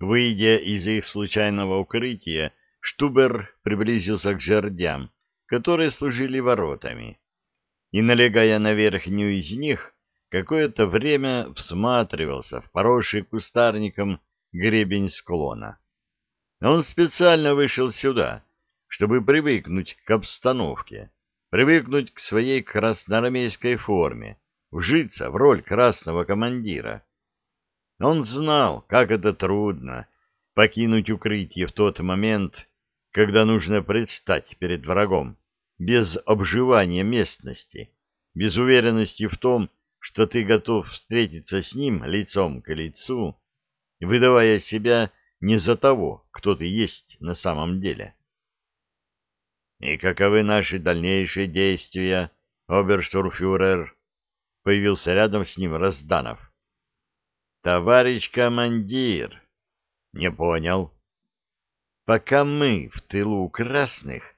Выйдя из их случайного укрытия, Штубер приблизился к жердям, которые служили воротами, и, налегая на верхнюю из них, какое-то время всматривался в поросший кустарником гребень склона. Он специально вышел сюда, чтобы привыкнуть к обстановке, привыкнуть к своей красноармейской форме, вжиться в роль красного командира. Он знал, как это трудно покинуть укрытие в тот момент, когда нужно предстать перед врагом, без обживания местности, без уверенности в том, что ты готов встретиться с ним лицом к лицу, выдавая себя не за того, кто ты есть на самом деле. «И каковы наши дальнейшие действия, оберштурфюрер?» Появился рядом с ним Разданов. «Товарищ командир!» «Не понял». «Пока мы в тылу красных,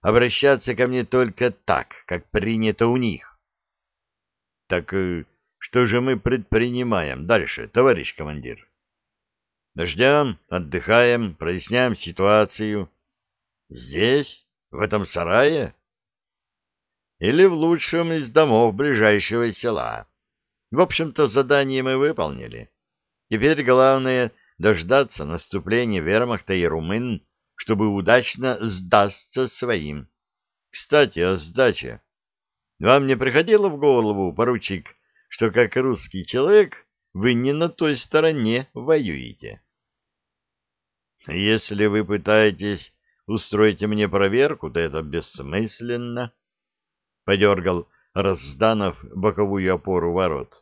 обращаться ко мне только так, как принято у них». «Так э, что же мы предпринимаем дальше, товарищ командир?» «Ждем, отдыхаем, проясняем ситуацию». «Здесь?» В этом сарае? Или в лучшем из домов ближайшего села? В общем-то, задание мы выполнили. Теперь главное дождаться наступления вермахта и румын, чтобы удачно сдастся своим. Кстати, о сдаче. Вам не приходило в голову, поручик, что как русский человек вы не на той стороне воюете? Если вы пытаетесь устроите мне проверку, да это бессмысленно. Подергал Разданов боковую опору ворот.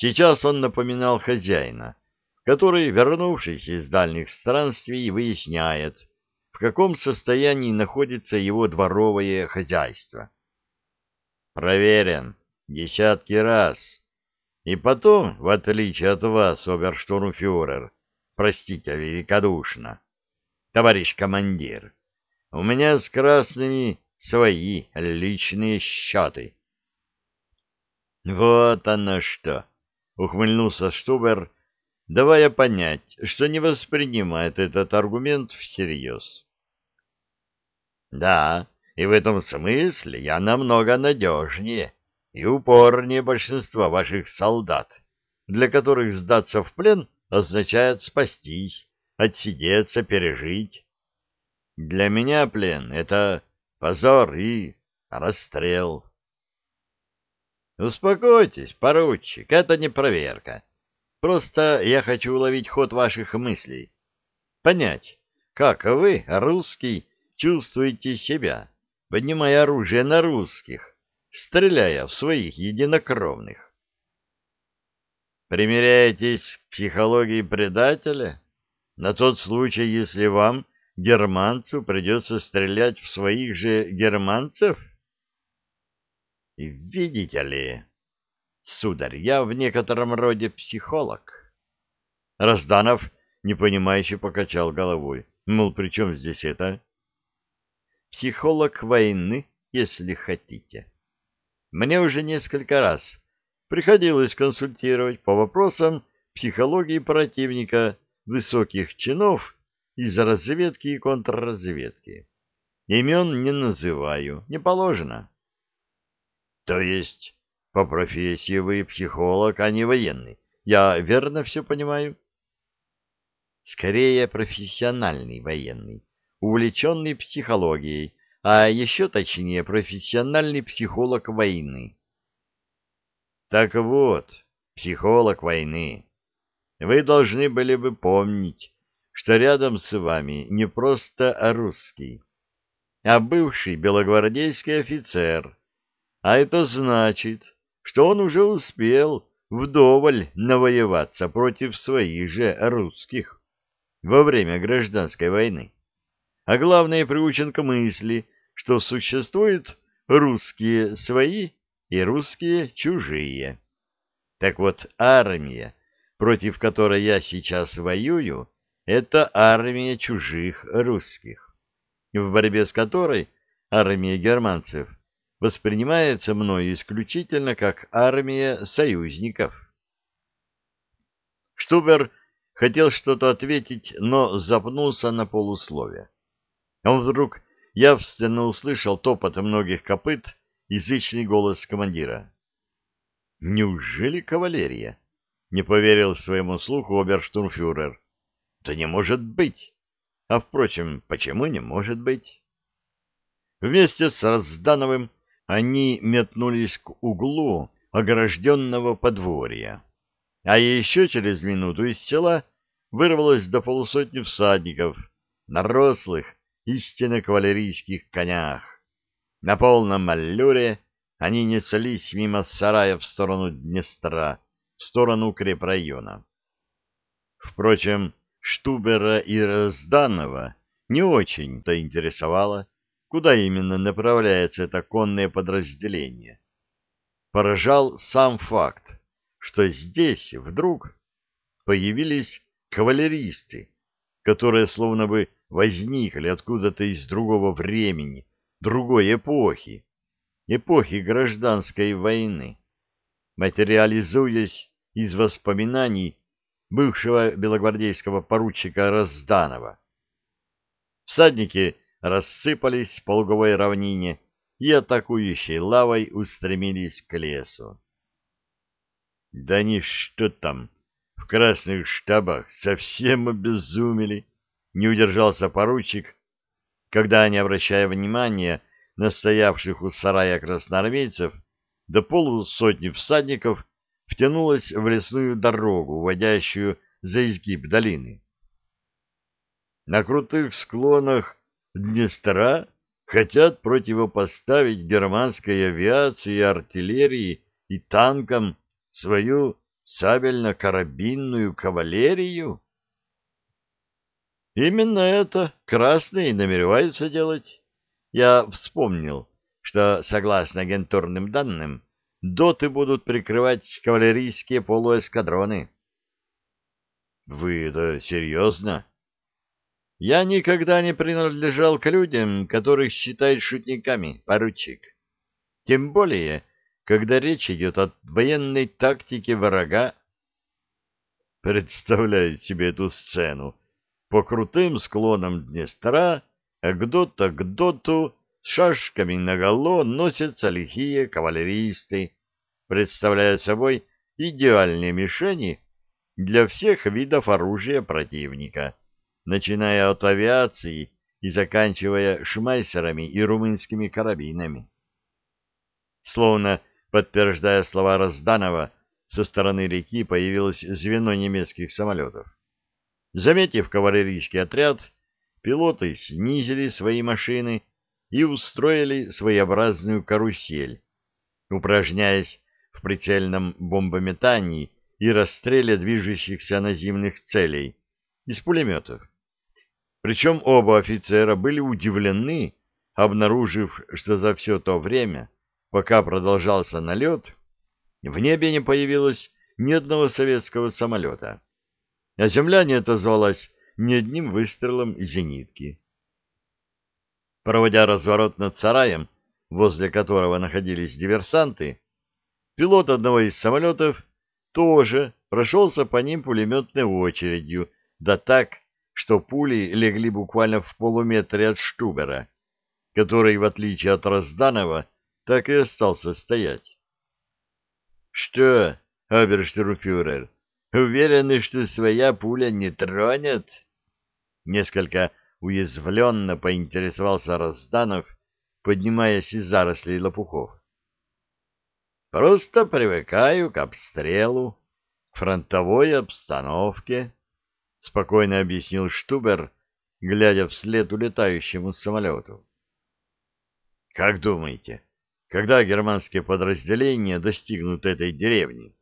Сейчас он напоминал хозяина, который, вернувшись из дальних странствий, выясняет, в каком состоянии находится его дворовое хозяйство. Проверен десятки раз. И потом, в отличие от вас, оберштурмфюрер, простите великодушно, товарищ командир. У меня с красными свои личные счеты. Вот оно что! Ухмыльнулся Штубер, давая понять, что не воспринимает этот аргумент всерьез. Да, и в этом смысле я намного надежнее и упорнее большинства ваших солдат, для которых сдаться в плен означает спастись отсидеться, пережить. Для меня плен — это позор и расстрел. Успокойтесь, поручик, это не проверка. Просто я хочу уловить ход ваших мыслей. Понять, как вы, русский, чувствуете себя, поднимая оружие на русских, стреляя в своих единокровных. Примеряетесь к психологии предателя? на тот случай, если вам, германцу, придется стрелять в своих же германцев? Видите ли, сударь, я в некотором роде психолог. Разданов, непонимающе, покачал головой. Мол, при чем здесь это? Психолог войны, если хотите. Мне уже несколько раз приходилось консультировать по вопросам психологии противника высоких чинов из разведки и контрразведки. Имен не называю, не положено. То есть по профессии вы психолог, а не военный. Я верно все понимаю? Скорее профессиональный военный, увлеченный психологией, а еще точнее профессиональный психолог войны. Так вот, психолог войны вы должны были бы помнить, что рядом с вами не просто русский, а бывший белогвардейский офицер, а это значит, что он уже успел вдоволь навоеваться против своих же русских во время гражданской войны, а главное приучен к мысли, что существуют русские свои и русские чужие. Так вот, армия против которой я сейчас воюю, это армия чужих русских, в борьбе с которой армия германцев воспринимается мною исключительно как армия союзников. Штубер хотел что-то ответить, но запнулся на полуслове. Он вдруг явственно услышал топот многих копыт и зычный голос командира. «Неужели кавалерия?» — не поверил своему слуху оберштурмфюрер. «Да не может быть! А, впрочем, почему не может быть?» Вместе с Раздановым они метнулись к углу огражденного подворья. А еще через минуту из села вырвалось до полусотни всадников на рослых, истинно кавалерийских конях. На полном аллюре они неслись мимо сарая в сторону Днестра, в сторону укрепрайона. Впрочем, Штубера и Разданова не очень-то интересовало, куда именно направляется это конное подразделение. Поражал сам факт, что здесь вдруг появились кавалеристы, которые словно бы возникли откуда-то из другого времени, другой эпохи, эпохи гражданской войны, материализуясь из воспоминаний бывшего белогвардейского поручика Разданова. Всадники рассыпались по луговой равнине и атакующей лавой устремились к лесу. Да они что там, в красных штабах совсем обезумели, не удержался поручик, когда, не обращая внимания на стоявших у сарая красноармейцев, до полусотни всадников втянулась в лесную дорогу, уводящую за изгиб долины. На крутых склонах Днестра хотят противопоставить германской авиации артиллерии и танкам свою сабельно-карабинную кавалерию? Именно это красные намереваются делать. Я вспомнил, что, согласно агентурным данным, доты будут прикрывать кавалерийские полуэскадроны. Вы это серьезно? Я никогда не принадлежал к людям, которых считают шутниками, поручик. Тем более, когда речь идет о военной тактике врага. Представляю себе эту сцену. По крутым склонам Днестра, а кто-то к доту с шашками наголо носятся лихие кавалеристы, представляя собой идеальные мишени для всех видов оружия противника начиная от авиации и заканчивая шмайсерами и румынскими карабинами. Словно подтверждая слова Разданова, со стороны реки появилось звено немецких самолетов. Заметив кавалерийский отряд, пилоты снизили свои машины и устроили своеобразную карусель, упражняясь в прицельном бомбометании и расстреле движущихся наземных целей из пулеметов. Причем оба офицера были удивлены, обнаружив, что за все то время, пока продолжался налет, в небе не появилось ни одного советского самолета, а земля не отозвалась ни одним выстрелом зенитки. Проводя разворот над сараем, возле которого находились диверсанты, пилот одного из самолетов тоже прошелся по ним пулеметной очередью, да так, что пули легли буквально в полуметре от Штубера, который, в отличие от Розданова, так и остался стоять. — Что, оберштурмфюрер, уверены, что своя пуля не тронет? Несколько уязвленно поинтересовался Розданов, поднимаясь из зарослей лопухов. — Просто привыкаю к обстрелу, фронтовой обстановке. — спокойно объяснил Штубер, глядя вслед улетающему самолету. «Как думаете, когда германские подразделения достигнут этой деревни?»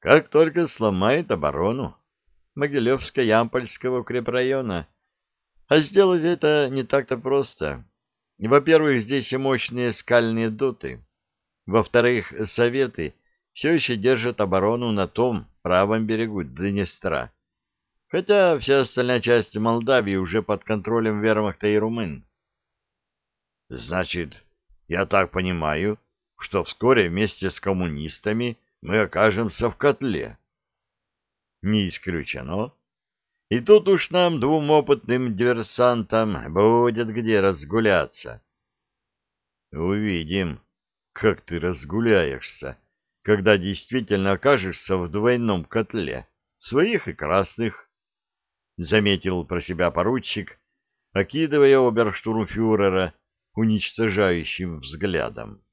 «Как только сломает оборону Могилевско-Ямпольского укрепрайона. А сделать это не так-то просто. Во-первых, здесь и мощные скальные доты. Во-вторых, советы все еще держат оборону на том правом берегу Днестра хотя вся остальная часть Молдавии уже под контролем вермахта и румын. Значит, я так понимаю, что вскоре вместе с коммунистами мы окажемся в котле. Не исключено. И тут уж нам, двум опытным диверсантам, будет где разгуляться. Увидим, как ты разгуляешься, когда действительно окажешься в двойном котле, своих и красных, — заметил про себя поручик, окидывая оберштурмфюрера уничтожающим взглядом.